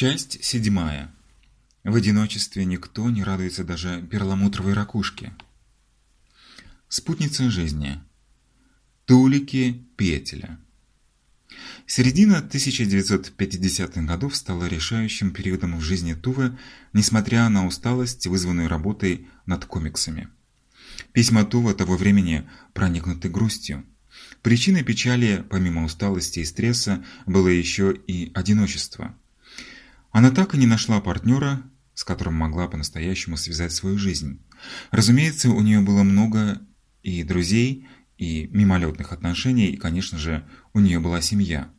Часть седьмая. В одиночестве никто не радуется даже перламутровой ракушке. Спутница жизни. Тулики Петеля. Середина 1950-х годов стала решающим периодом в жизни Тувы, несмотря на усталость, вызванную работой над комиксами. Письма Тува того времени проникнуты грустью. Причиной печали, помимо усталости и стресса, было еще и одиночество. Она так и не нашла партнера, с которым могла по-настоящему связать свою жизнь. Разумеется, у нее было много и друзей, и мимолетных отношений, и, конечно же, у нее была семья.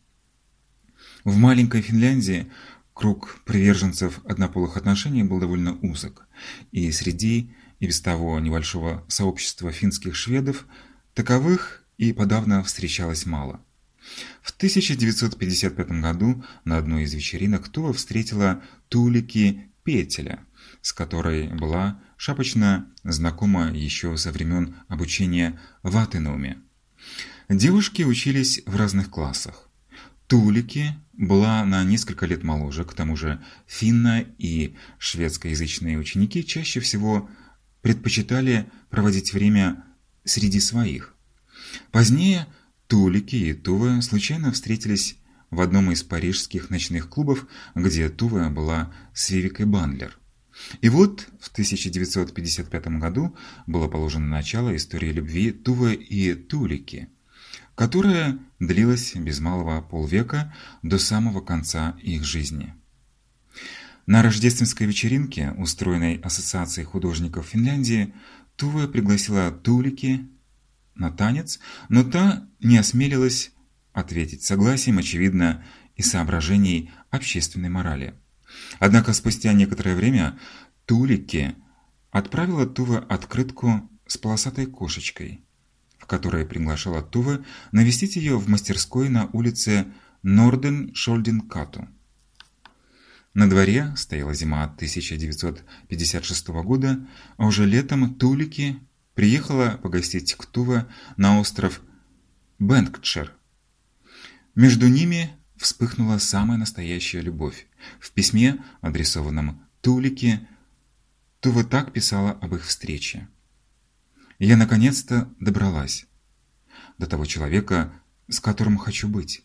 В маленькой Финляндии круг приверженцев однополых отношений был довольно узок, и среди и без того небольшого сообщества финских шведов таковых и подавно встречалось мало. В 1955 году на одной из вечеринок Тува встретила Тулики Петеля, с которой была шапочно знакома еще со времен обучения в Атенуме. Девушки учились в разных классах. Тулики была на несколько лет моложе, к тому же финно- и шведскоязычные ученики чаще всего предпочитали проводить время среди своих. Позднее Тулики и Тува случайно встретились в одном из парижских ночных клубов, где Тува была с Вивикой Бандлер. И вот в 1955 году было положено начало истории любви Тувы и Тулики, которая длилась без малого полвека до самого конца их жизни. На рождественской вечеринке, устроенной Ассоциацией художников Финляндии, Тува пригласила Тулики на танец, но та не осмелилась ответить согласием, очевидно, и соображений общественной морали. Однако спустя некоторое время Тулики отправила Тува открытку с полосатой кошечкой, в которой приглашала Тува навестить ее в мастерской на улице Норден Шольденкату. На дворе стояла зима 1956 года, а уже летом Тулики приехала погостить к Тува на остров Бэнкчер. Между ними вспыхнула самая настоящая любовь. В письме, адресованном Тулике, Тува так писала об их встрече. «Я наконец-то добралась до того человека, с которым хочу быть».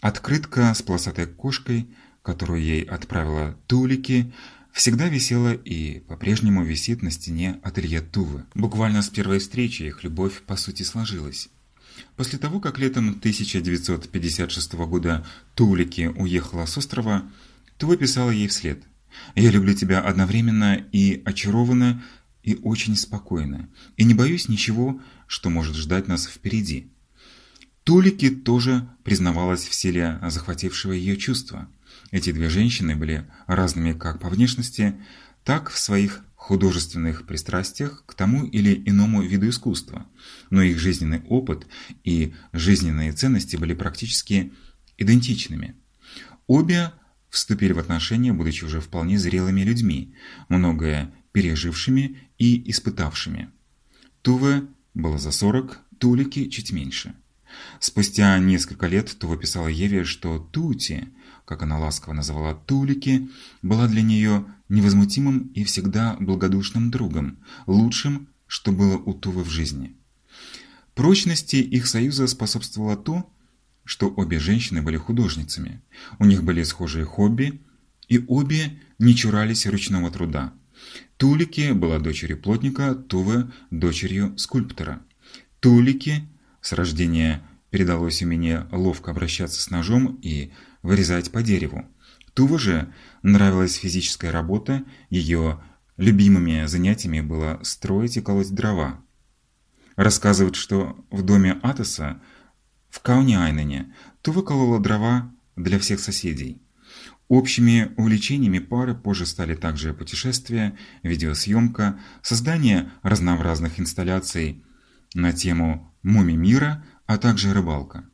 Открытка с полосатой кошкой, которую ей отправила Тулики, всегда висела и по-прежнему висит на стене ателье Тувы. Буквально с первой встречи их любовь по сути сложилась. После того, как летом 1956 года Тулики уехала с острова, Тува писала ей вслед «Я люблю тебя одновременно и очарованно, и очень спокойно, и не боюсь ничего, что может ждать нас впереди». Тулики тоже признавалась в силе захватившего ее чувства. Эти две женщины были разными как по внешности, так в своих художественных пристрастиях к тому или иному виду искусства, но их жизненный опыт и жизненные ценности были практически идентичными. Обе вступили в отношения, будучи уже вполне зрелыми людьми, многое пережившими и испытавшими. Туве было за 40, Тулики чуть меньше. Спустя несколько лет Тува писала Еве, что Тути – как она ласково называла Тулики, была для нее невозмутимым и всегда благодушным другом, лучшим, что было у Тувы в жизни. Прочности их союза способствовало то, что обе женщины были художницами, у них были схожие хобби, и обе не чурались ручного труда. Тулики была дочерью плотника, Тувы – дочерью скульптора. Тулики с рождения передалось умение ловко обращаться с ножом и вырезать по дереву. Туве же нравилась физическая работа, ее любимыми занятиями было строить и колоть дрова. Рассказывают, что в доме Атоса в Кауниайнене Тува колола дрова для всех соседей. Общими увлечениями пары позже стали также путешествия, видеосъемка, создание разнообразных инсталляций на тему мумий мира, а также рыбалка.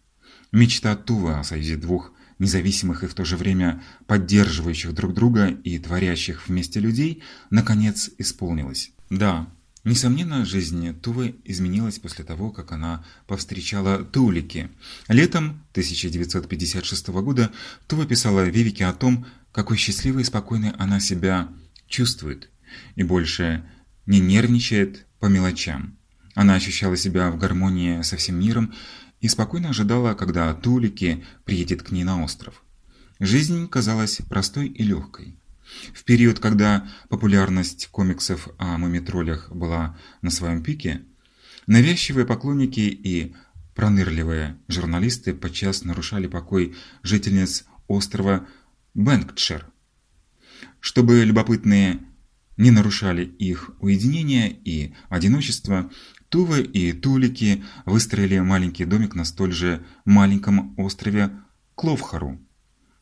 Мечта Тувы о союзе двух независимых и в то же время поддерживающих друг друга и творящих вместе людей, наконец исполнилась. Да, несомненно, жизнь Тувы изменилась после того, как она повстречала Тулики. Летом 1956 года Тува писала Вивике о том, какой счастливой и спокойной она себя чувствует и больше не нервничает по мелочам. Она ощущала себя в гармонии со всем миром и спокойно ожидала, когда Тулики приедет к ней на остров. Жизнь казалась простой и легкой. В период, когда популярность комиксов о мумитролях была на своем пике, навязчивые поклонники и пронырливые журналисты подчас нарушали покой жительниц острова Бэнкшир. Чтобы любопытные не нарушали их уединение и одиночество, Тувы и Тулики выстроили маленький домик на столь же маленьком острове Кловхару,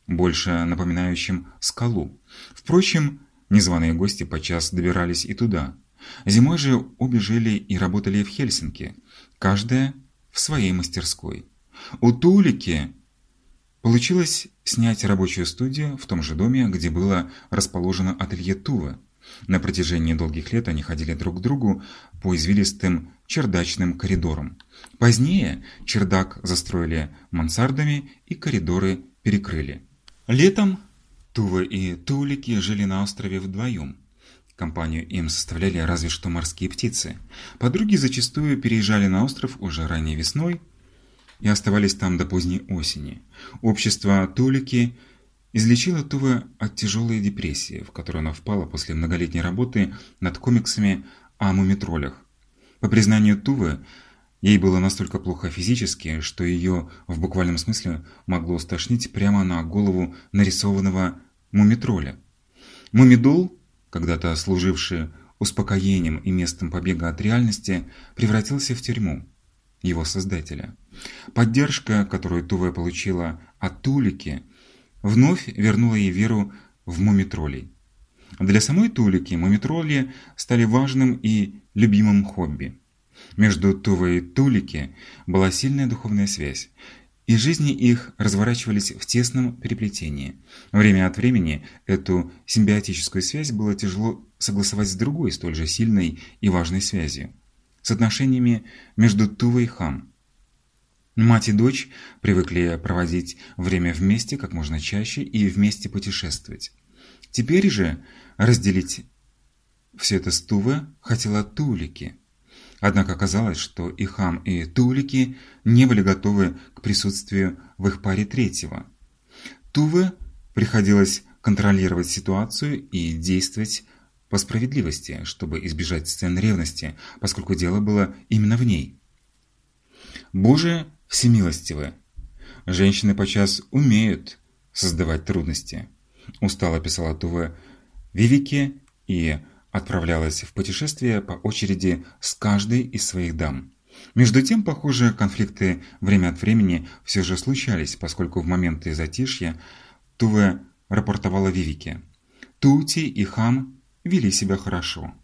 больше напоминающем скалу. Впрочем, незваные гости подчас добирались и туда. Зимой же обе жили и работали в Хельсинки, каждая в своей мастерской. У Тулики получилось снять рабочую студию в том же доме, где было расположено ателье Тувы. На протяжении долгих лет они ходили друг к другу по извилистым чердачным коридорам. Позднее чердак застроили мансардами и коридоры перекрыли. Летом Тува и Тулики жили на острове вдвоем. Компанию им составляли разве что морские птицы. Подруги зачастую переезжали на остров уже ранней весной и оставались там до поздней осени. Общество Тулики излечило Тува от тяжелой депрессии, в которую она впала после многолетней работы над комиксами о мумитролях. По признанию Тувы, ей было настолько плохо физически, что ее в буквальном смысле могло стошнить прямо на голову нарисованного мумитроля. Мумидол, когда-то служивший успокоением и местом побега от реальности, превратился в тюрьму его создателя. Поддержка, которую Тува получила от Тулики, вновь вернула ей веру в мумитролей. Для самой Тулики мумитроли стали важным и любимым хобби. Между Тувой и Тулики была сильная духовная связь, и жизни их разворачивались в тесном переплетении. Время от времени эту симбиотическую связь было тяжело согласовать с другой, столь же сильной и важной связью – с отношениями между Тувой и Хам. Мать и дочь привыкли проводить время вместе как можно чаще и вместе путешествовать. Теперь же разделить все это с Тувы хотела Тулики. Однако оказалось, что и Хам, и Тулики не были готовы к присутствию в их паре третьего. Туве приходилось контролировать ситуацию и действовать по справедливости, чтобы избежать сцен ревности, поскольку дело было именно в ней. Боже всемилостивы! Женщины подчас умеют создавать трудности. Устало писала Туве Вивике и отправлялась в путешествие по очереди с каждой из своих дам. Между тем, похоже, конфликты время от времени все же случались, поскольку в моменты затишья Туве рапортовала Вивике. Тути и Хам вели себя хорошо.